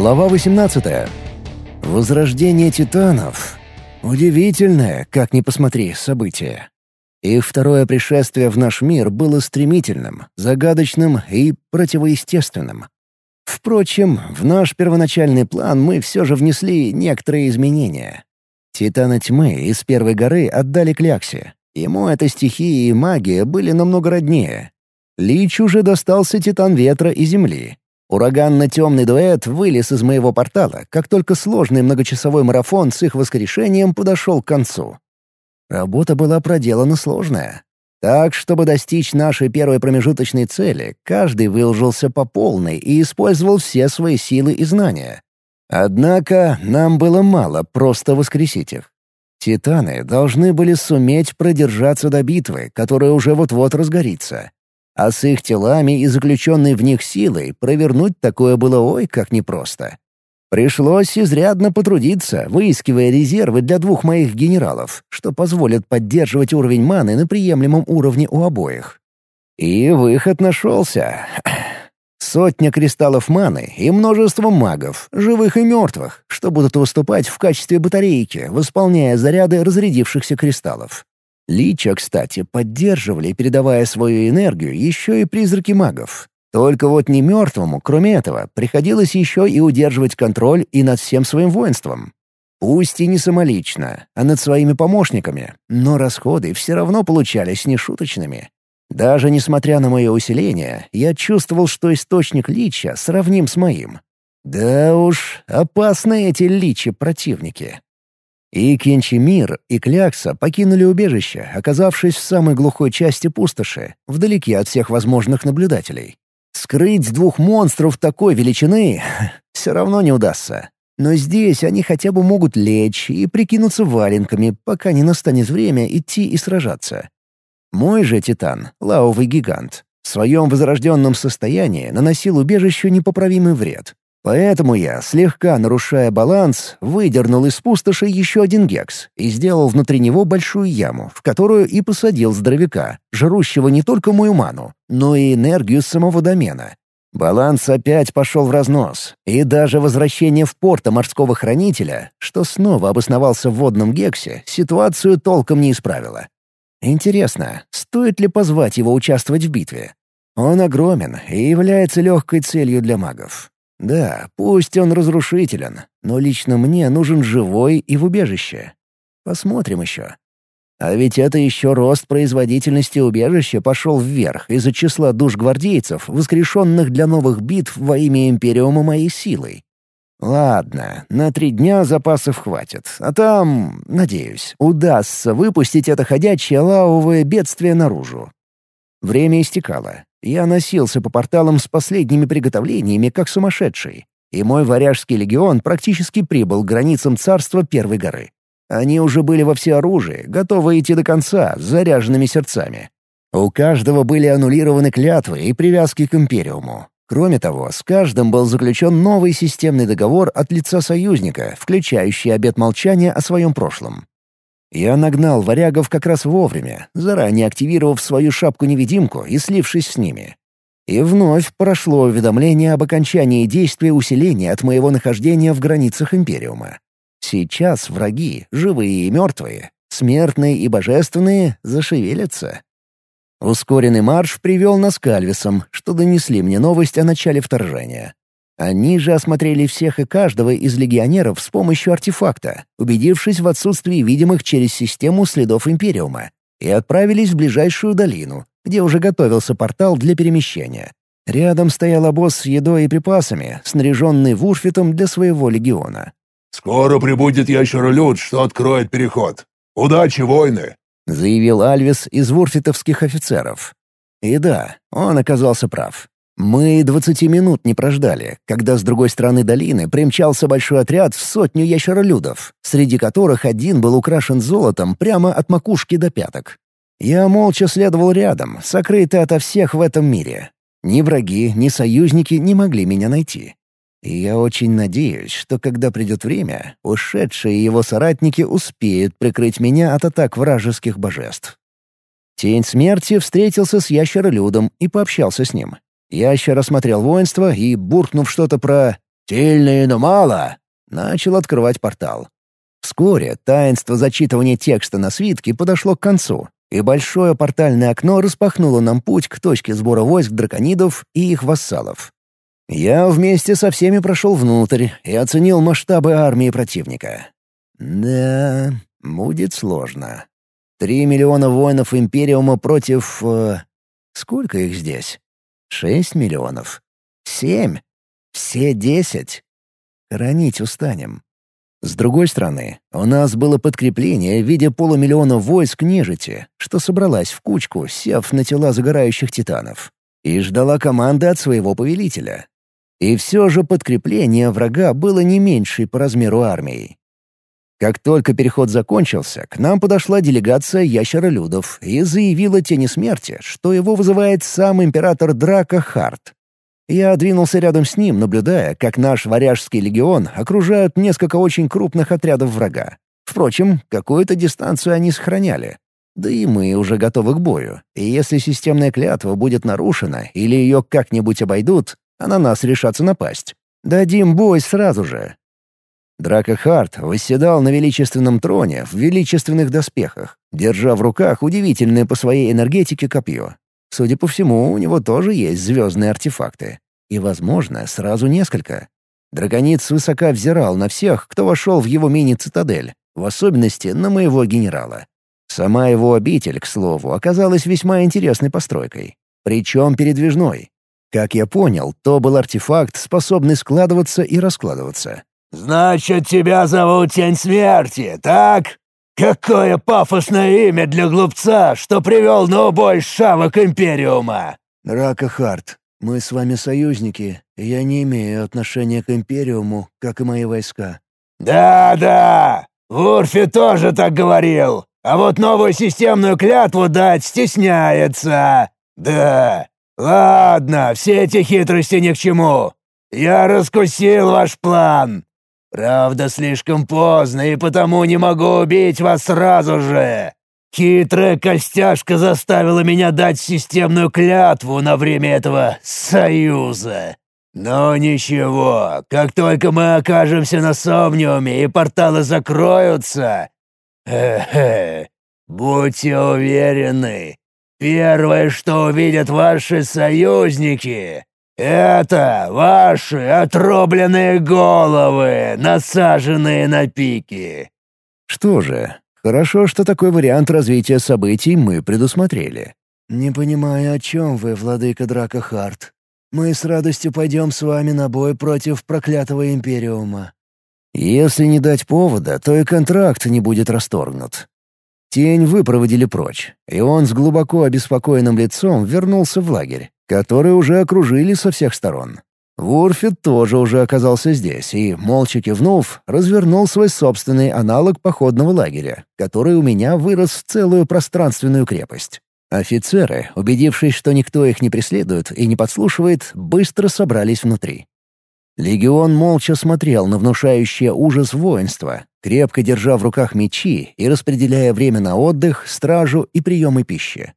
Глава 18. Возрождение титанов. Удивительное, как ни посмотри, событие. Их второе пришествие в наш мир было стремительным, загадочным и противоестественным. Впрочем, в наш первоначальный план мы все же внесли некоторые изменения. Титаны тьмы из Первой горы отдали Кляксе. Ему эта стихия и магия были намного роднее. Лич уже достался Титан Ветра и Земли, Ураганно-темный дуэт вылез из моего портала, как только сложный многочасовой марафон с их воскрешением подошел к концу. Работа была проделана сложная. Так, чтобы достичь нашей первой промежуточной цели, каждый выложился по полной и использовал все свои силы и знания. Однако нам было мало просто воскресить их. Титаны должны были суметь продержаться до битвы, которая уже вот-вот разгорится. А с их телами и заключенной в них силой провернуть такое было ой как непросто. Пришлось изрядно потрудиться, выискивая резервы для двух моих генералов, что позволит поддерживать уровень маны на приемлемом уровне у обоих. И выход нашелся. Сотня кристаллов маны и множество магов, живых и мертвых, что будут выступать в качестве батарейки, восполняя заряды разрядившихся кристаллов. Лича, кстати, поддерживали, передавая свою энергию, еще и призраки магов. Только вот не мертвому, кроме этого, приходилось еще и удерживать контроль и над всем своим воинством. Пусть и не самолично, а над своими помощниками, но расходы все равно получались нешуточными. Даже несмотря на мое усиление, я чувствовал, что источник лича сравним с моим. Да уж, опасны эти личи-противники. И Кенчемир, и Клякса покинули убежище, оказавшись в самой глухой части пустоши, вдалеке от всех возможных наблюдателей. Скрыть двух монстров такой величины все равно не удастся. Но здесь они хотя бы могут лечь и прикинуться валенками, пока не настанет время идти и сражаться. Мой же титан, лавовый гигант, в своем возрожденном состоянии наносил убежищу непоправимый вред. Поэтому я, слегка нарушая баланс, выдернул из пустоши еще один гекс и сделал внутри него большую яму, в которую и посадил здоровяка, жрущего не только мою ману, но и энергию самого домена. Баланс опять пошел в разнос, и даже возвращение в порта морского хранителя, что снова обосновался в водном гексе, ситуацию толком не исправило. Интересно, стоит ли позвать его участвовать в битве? Он огромен и является легкой целью для магов. Да, пусть он разрушителен, но лично мне нужен живой и в убежище. Посмотрим еще. А ведь это еще рост производительности убежища пошел вверх из-за числа душ гвардейцев, воскрешенных для новых битв во имя Империума моей силой. Ладно, на три дня запасов хватит, а там, надеюсь, удастся выпустить это ходячее лавовое бедствие наружу. Время истекало, я носился по порталам с последними приготовлениями, как сумасшедший, и мой варяжский легион практически прибыл к границам царства Первой горы. Они уже были во всеоружии, готовы идти до конца, с заряженными сердцами. У каждого были аннулированы клятвы и привязки к Империуму. Кроме того, с каждым был заключен новый системный договор от лица союзника, включающий обет молчания о своем прошлом. Я нагнал варягов как раз вовремя, заранее активировав свою шапку-невидимку и слившись с ними. И вновь прошло уведомление об окончании действия усиления от моего нахождения в границах Империума. Сейчас враги, живые и мертвые, смертные и божественные, зашевелятся. Ускоренный марш привел нас к Альвисам, что донесли мне новость о начале вторжения. Они же осмотрели всех и каждого из легионеров с помощью артефакта, убедившись в отсутствии видимых через систему следов Империума, и отправились в ближайшую долину, где уже готовился портал для перемещения. Рядом стоял обоз с едой и припасами, снаряженный вурфитом для своего легиона. «Скоро прибудет ящеролюд, что откроет переход. Удачи, войны!» — заявил Альвис из вурфитовских офицеров. И да, он оказался прав. Мы двадцати минут не прождали, когда с другой стороны долины примчался большой отряд в сотню ящеролюдов, среди которых один был украшен золотом прямо от макушки до пяток. Я молча следовал рядом, сокрытый ото всех в этом мире. Ни враги, ни союзники не могли меня найти. И я очень надеюсь, что когда придет время, ушедшие его соратники успеют прикрыть меня от атак вражеских божеств. Тень смерти встретился с ящеролюдом и пообщался с ним. Ящер осмотрел воинство и, буркнув что-то про Сильные, но мало!» Начал открывать портал. Вскоре таинство зачитывания текста на свитке подошло к концу, и большое портальное окно распахнуло нам путь к точке сбора войск драконидов и их вассалов. Я вместе со всеми прошел внутрь и оценил масштабы армии противника. Да, будет сложно. Три миллиона воинов Империума против... Э, сколько их здесь? Шесть миллионов? Семь? Все десять? Хранить устанем. С другой стороны, у нас было подкрепление в виде полумиллиона войск нежити, что собралась в кучку, сев на тела загорающих титанов, и ждала команды от своего повелителя. И все же подкрепление врага было не меньшей по размеру армии. Как только переход закончился, к нам подошла делегация ящеролюдов и заявила Тени Смерти, что его вызывает сам император Драка Харт. Я двинулся рядом с ним, наблюдая, как наш варяжский легион окружают несколько очень крупных отрядов врага. Впрочем, какую-то дистанцию они сохраняли. Да и мы уже готовы к бою, и если системная клятва будет нарушена или ее как-нибудь обойдут, а на нас решатся напасть. Дадим бой сразу же. Драко Харт восседал на величественном троне в величественных доспехах, держа в руках удивительное по своей энергетике копье. Судя по всему, у него тоже есть звездные артефакты. И, возможно, сразу несколько. Драгонит свысока взирал на всех, кто вошел в его мини-цитадель, в особенности на моего генерала. Сама его обитель, к слову, оказалась весьма интересной постройкой. Причем передвижной. Как я понял, то был артефакт, способный складываться и раскладываться. «Значит, тебя зовут Тень Смерти, так?» «Какое пафосное имя для глупца, что привел на убой шавок Империума!» «Рака Харт, мы с вами союзники, и я не имею отношения к Империуму, как и мои войска». «Да-да, Вурфи тоже так говорил, а вот новую системную клятву дать стесняется. Да, ладно, все эти хитрости ни к чему. Я раскусил ваш план. Правда, слишком поздно, и потому не могу убить вас сразу же. Хитрая костяшка заставила меня дать системную клятву на время этого союза. Но ничего, как только мы окажемся на Сомниуме и порталы закроются... Хе-хе, будьте уверены, первое, что увидят ваши союзники, «Это ваши отрубленные головы, насаженные на пики!» Что же, хорошо, что такой вариант развития событий мы предусмотрели. «Не понимаю, о чем вы, владыка Драка Харт. Мы с радостью пойдем с вами на бой против проклятого Империума». Если не дать повода, то и контракт не будет расторгнут. Тень выпроводили прочь, и он с глубоко обеспокоенным лицом вернулся в лагерь которые уже окружили со всех сторон. Вурфит тоже уже оказался здесь и, молча кивнув, развернул свой собственный аналог походного лагеря, который у меня вырос в целую пространственную крепость. Офицеры, убедившись, что никто их не преследует и не подслушивает, быстро собрались внутри. Легион молча смотрел на внушающее ужас воинство, крепко держа в руках мечи и распределяя время на отдых, стражу и приемы пищи.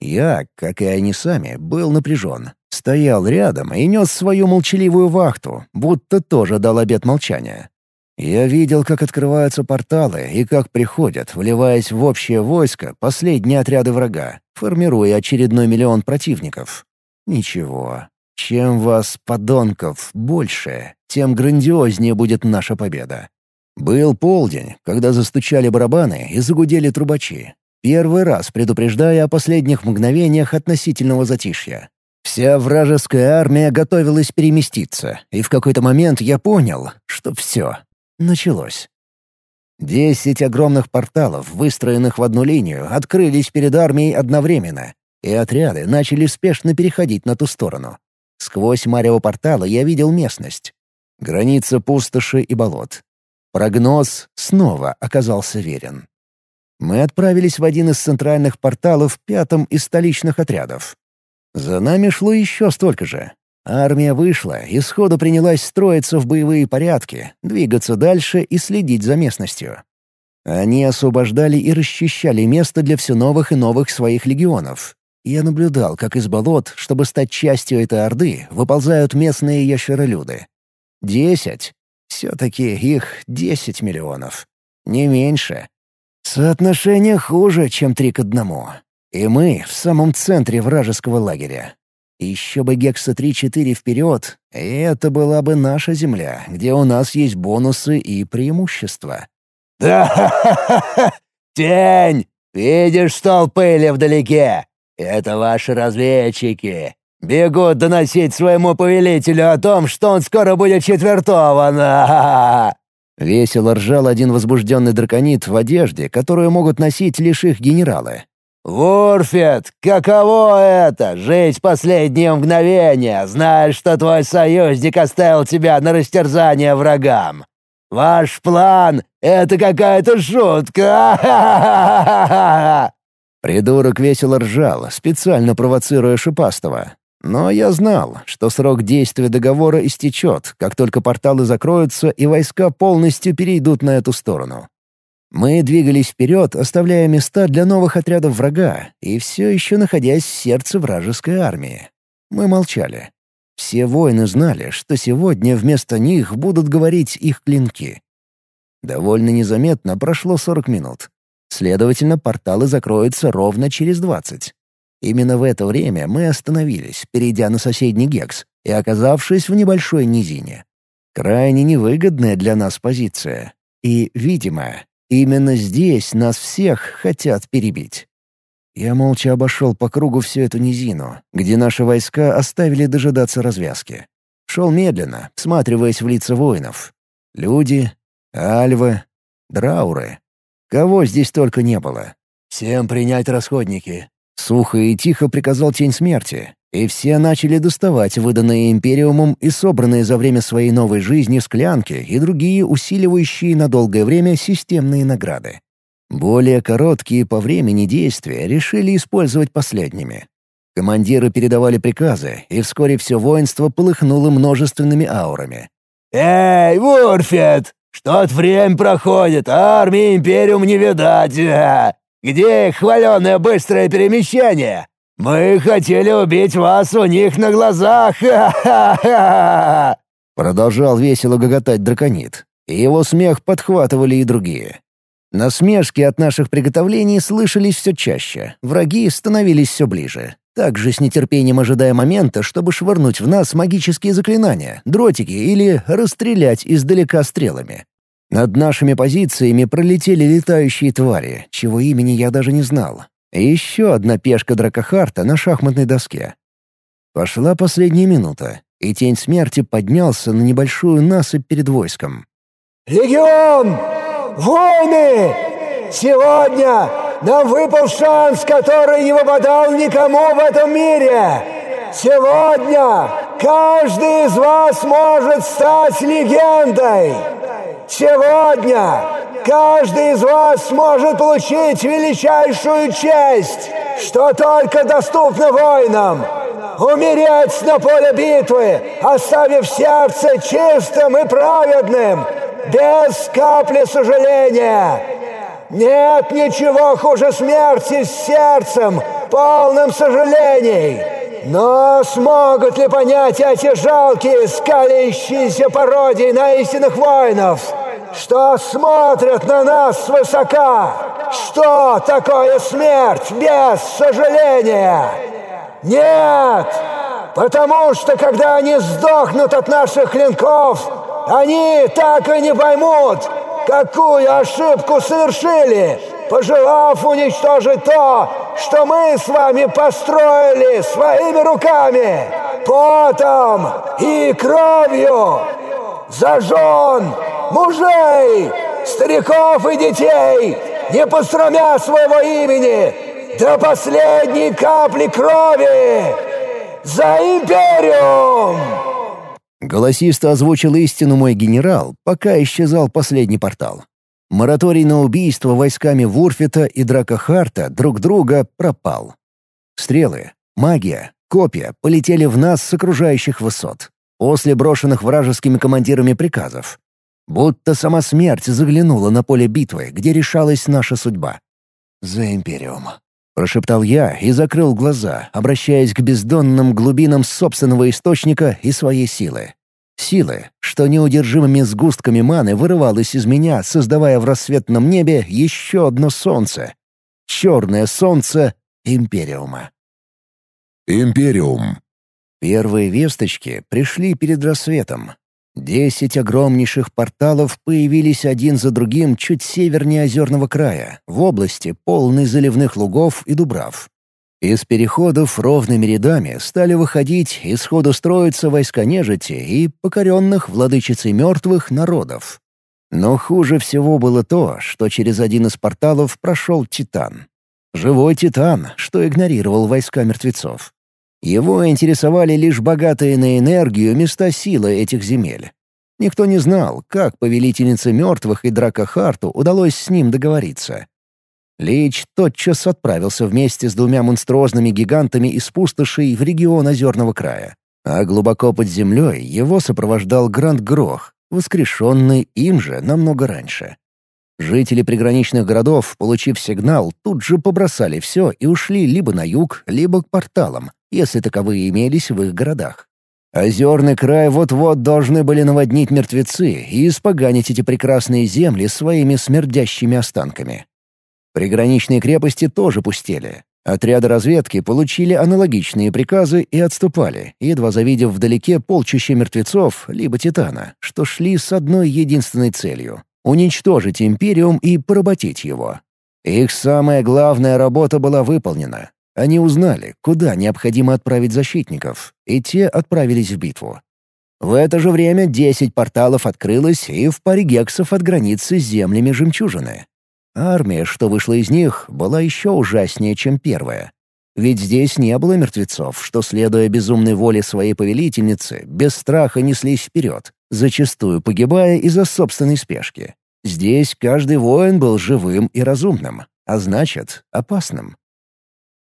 Я, как и они сами, был напряжен. Стоял рядом и нес свою молчаливую вахту, будто тоже дал обет молчания. Я видел, как открываются порталы и как приходят, вливаясь в общее войско, последние отряды врага, формируя очередной миллион противников. Ничего. Чем вас, подонков, больше, тем грандиознее будет наша победа. Был полдень, когда застучали барабаны и загудели трубачи. Первый раз предупреждая о последних мгновениях относительного затишья. Вся вражеская армия готовилась переместиться, и в какой-то момент я понял, что все, началось. Десять огромных порталов, выстроенных в одну линию, открылись перед армией одновременно, и отряды начали спешно переходить на ту сторону. Сквозь марево портала я видел местность. Граница пустоши и болот. Прогноз снова оказался верен. Мы отправились в один из центральных порталов пятом из столичных отрядов. За нами шло еще столько же. Армия вышла и сходу принялась строиться в боевые порядки, двигаться дальше и следить за местностью. Они освобождали и расчищали место для все новых и новых своих легионов. Я наблюдал, как из болот, чтобы стать частью этой орды, выползают местные ящеролюды. Десять. Все-таки их десять миллионов. Не меньше. Соотношение хуже, чем три к одному. И мы в самом центре вражеского лагеря. Еще бы Гекса 3-4 вперед, и это была бы наша земля, где у нас есть бонусы и преимущества. «Да, тень! Видишь стол пыли вдалеке? Это ваши разведчики. Бегут доносить своему повелителю о том, что он скоро будет четвертован. Весело ржал один возбужденный драконит в одежде, которую могут носить лишь их генералы. «Ворфет, каково это — жить последние мгновения, зная, что твой союзник оставил тебя на растерзание врагам? Ваш план — это какая-то шутка! Придурок весело ржал, специально провоцируя Шипастого. Но я знал, что срок действия договора истечет, как только порталы закроются и войска полностью перейдут на эту сторону. Мы двигались вперед, оставляя места для новых отрядов врага, и все еще находясь в сердце вражеской армии. Мы молчали. Все воины знали, что сегодня вместо них будут говорить их клинки. Довольно незаметно прошло 40 минут. Следовательно, порталы закроются ровно через 20. Именно в это время мы остановились, перейдя на соседний гекс и оказавшись в небольшой низине. Крайне невыгодная для нас позиция. И, видимо, именно здесь нас всех хотят перебить. Я молча обошел по кругу всю эту низину, где наши войска оставили дожидаться развязки. Шел медленно, всматриваясь в лица воинов. Люди, альвы, драуры. Кого здесь только не было. «Всем принять расходники», — сухо и тихо приказал Тень Смерти, и все начали доставать выданные Империумом и собранные за время своей новой жизни склянки и другие усиливающие на долгое время системные награды. Более короткие по времени действия решили использовать последними. Командиры передавали приказы, и вскоре все воинство полыхнуло множественными аурами. «Эй, Вурфет! Что-то время проходит, а армии Империум не видать. Где хваленое быстрое перемещение? Мы хотели убить вас у них на глазах! Ха-ха-ха!» Продолжал весело гоготать драконит, и его смех подхватывали и другие. Насмешки от наших приготовлений слышались все чаще, враги становились все ближе. Также с нетерпением ожидая момента, чтобы швырнуть в нас магические заклинания, дротики или расстрелять издалека стрелами. Над нашими позициями пролетели летающие твари, чего имени я даже не знал. И еще одна пешка Дракохарта на шахматной доске. Пошла последняя минута, и тень смерти поднялся на небольшую насыпь перед войском. «Легион! Войны! Сегодня нам выпал шанс, который не выпадал никому в этом мире! Сегодня каждый из вас может стать легендой! Сегодня каждый из вас сможет получить величайшую честь, что только доступно воинам! Умереть на поле битвы, оставив сердце чистым и праведным, без капли сожаления. Нет ничего хуже смерти с сердцем, полным сожалений. Но смогут ли понять эти жалкие, скалящиеся пародии на истинных воинов, что смотрят на нас свысока? Что такое смерть без сожаления? Нет! Потому что, когда они сдохнут от наших клинков, они так и не поймут, какую ошибку совершили, пожелав уничтожить то, что мы с вами построили своими руками, потом и кровью. Зажжен мужей, стариков и детей, не постромя своего имени, до последней капли крови за империум! Голосисто озвучил истину мой генерал, пока исчезал последний портал. Мораторий на убийство войсками Вурфита и Дракохарта друг друга пропал. Стрелы, магия, копья полетели в нас с окружающих высот, после брошенных вражескими командирами приказов. Будто сама смерть заглянула на поле битвы, где решалась наша судьба. «За Империум», — прошептал я и закрыл глаза, обращаясь к бездонным глубинам собственного источника и своей силы. Силы, что неудержимыми сгустками маны вырывалось из меня, создавая в рассветном небе еще одно солнце. Черное солнце Империума. Империум. Первые весточки пришли перед рассветом. Десять огромнейших порталов появились один за другим чуть севернее озерного края, в области, полной заливных лугов и дубрав. Из переходов ровными рядами стали выходить и сходу строиться войска нежити и покоренных владычицей мертвых народов. Но хуже всего было то, что через один из порталов прошел Титан. Живой Титан, что игнорировал войска мертвецов. Его интересовали лишь богатые на энергию места силы этих земель. Никто не знал, как повелительнице мертвых и Дракохарту удалось с ним договориться. Лич тотчас отправился вместе с двумя монструозными гигантами из пустошей в регион Озерного края. А глубоко под землей его сопровождал Гранд Грох, воскрешенный им же намного раньше. Жители приграничных городов, получив сигнал, тут же побросали все и ушли либо на юг, либо к порталам, если таковые имелись в их городах. Озерный край вот-вот должны были наводнить мертвецы и испоганить эти прекрасные земли своими смердящими останками. Приграничные крепости тоже пустели. Отряды разведки получили аналогичные приказы и отступали, едва завидев вдалеке полчища мертвецов, либо титана, что шли с одной единственной целью — уничтожить Империум и поработить его. Их самая главная работа была выполнена. Они узнали, куда необходимо отправить защитников, и те отправились в битву. В это же время десять порталов открылось и в паре гексов от границы с землями жемчужины. Армия, что вышла из них, была еще ужаснее, чем первая. Ведь здесь не было мертвецов, что, следуя безумной воле своей повелительницы, без страха неслись вперед, зачастую погибая из-за собственной спешки. Здесь каждый воин был живым и разумным, а значит, опасным.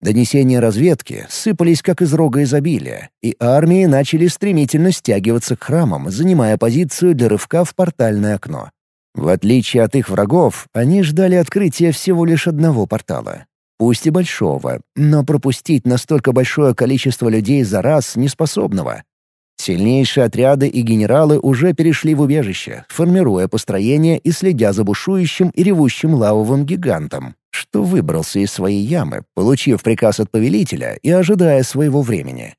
Донесения разведки сыпались как из рога изобилия, и армии начали стремительно стягиваться к храмам, занимая позицию для рывка в портальное окно. В отличие от их врагов, они ждали открытия всего лишь одного портала. Пусть и большого, но пропустить настолько большое количество людей за раз неспособного. Сильнейшие отряды и генералы уже перешли в убежище, формируя построение и следя за бушующим и ревущим лавовым гигантом, что выбрался из своей ямы, получив приказ от повелителя и ожидая своего времени.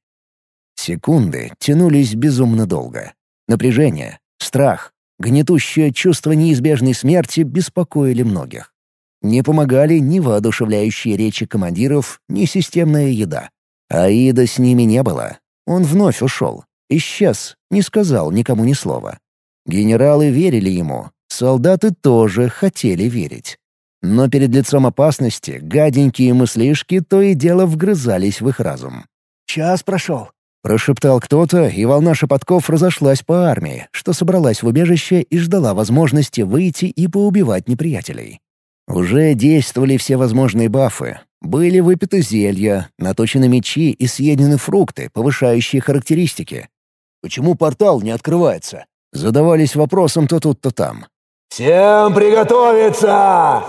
Секунды тянулись безумно долго. Напряжение, страх, Гнетущее чувство неизбежной смерти беспокоили многих. Не помогали ни воодушевляющие речи командиров, ни системная еда. Аида с ними не было. Он вновь ушел. Исчез, не сказал никому ни слова. Генералы верили ему, солдаты тоже хотели верить. Но перед лицом опасности гаденькие мыслишки то и дело вгрызались в их разум. «Час прошел. Прошептал кто-то, и волна шепотков разошлась по армии, что собралась в убежище и ждала возможности выйти и поубивать неприятелей. Уже действовали все возможные бафы. Были выпиты зелья, наточены мечи и съедены фрукты, повышающие характеристики. «Почему портал не открывается?» Задавались вопросом то тут, то там. «Всем приготовиться!»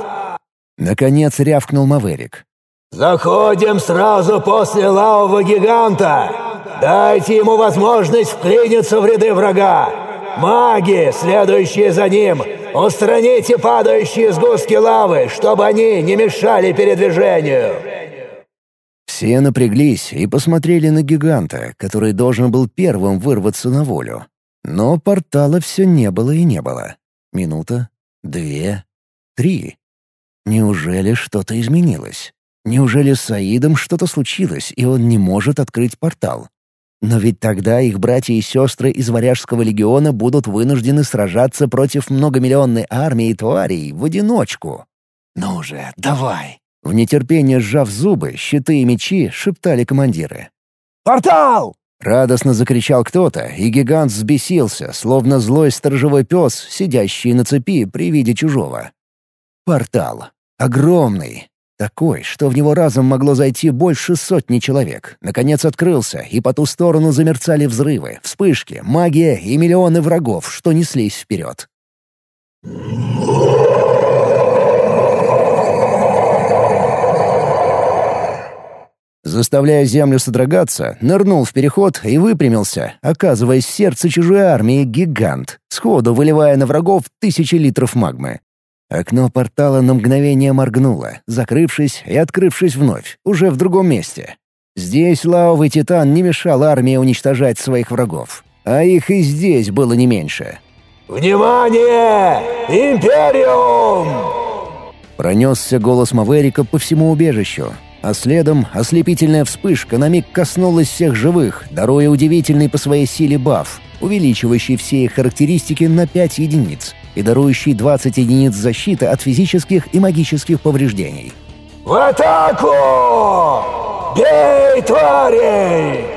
Наконец рявкнул Маверик. «Заходим сразу после лавового гиганта!» Дайте ему возможность вклиниться в ряды врага. Маги, следующие за ним, устраните падающие сгустки лавы, чтобы они не мешали передвижению». Все напряглись и посмотрели на гиганта, который должен был первым вырваться на волю. Но портала все не было и не было. Минута, две, три. Неужели что-то изменилось? Неужели с Саидом что-то случилось, и он не может открыть портал? Но ведь тогда их братья и сестры из Варяжского легиона будут вынуждены сражаться против многомиллионной армии тварей в одиночку. «Ну же, давай!» В нетерпении сжав зубы, щиты и мечи шептали командиры. «Портал!» Радостно закричал кто-то, и гигант взбесился, словно злой сторожевой пес, сидящий на цепи при виде чужого. Портал. Огромный, такой, что в него разом могло зайти больше сотни человек. Наконец открылся, и по ту сторону замерцали взрывы, вспышки, магия и миллионы врагов, что неслись вперед. Заставляя землю содрогаться, нырнул в переход и выпрямился, оказываясь в сердце чужой армии гигант, сходу выливая на врагов тысячи литров магмы. Окно портала на мгновение моргнуло, закрывшись и открывшись вновь, уже в другом месте. Здесь лавовый титан не мешал армии уничтожать своих врагов, а их и здесь было не меньше. «Внимание! Империум!» Пронесся голос Маверика по всему убежищу, а следом ослепительная вспышка на миг коснулась всех живых, даруя удивительный по своей силе баф, увеличивающий все их характеристики на 5 единиц и дарующий 20 единиц защиты от физических и магических повреждений. «В атаку! Бей, тварей!»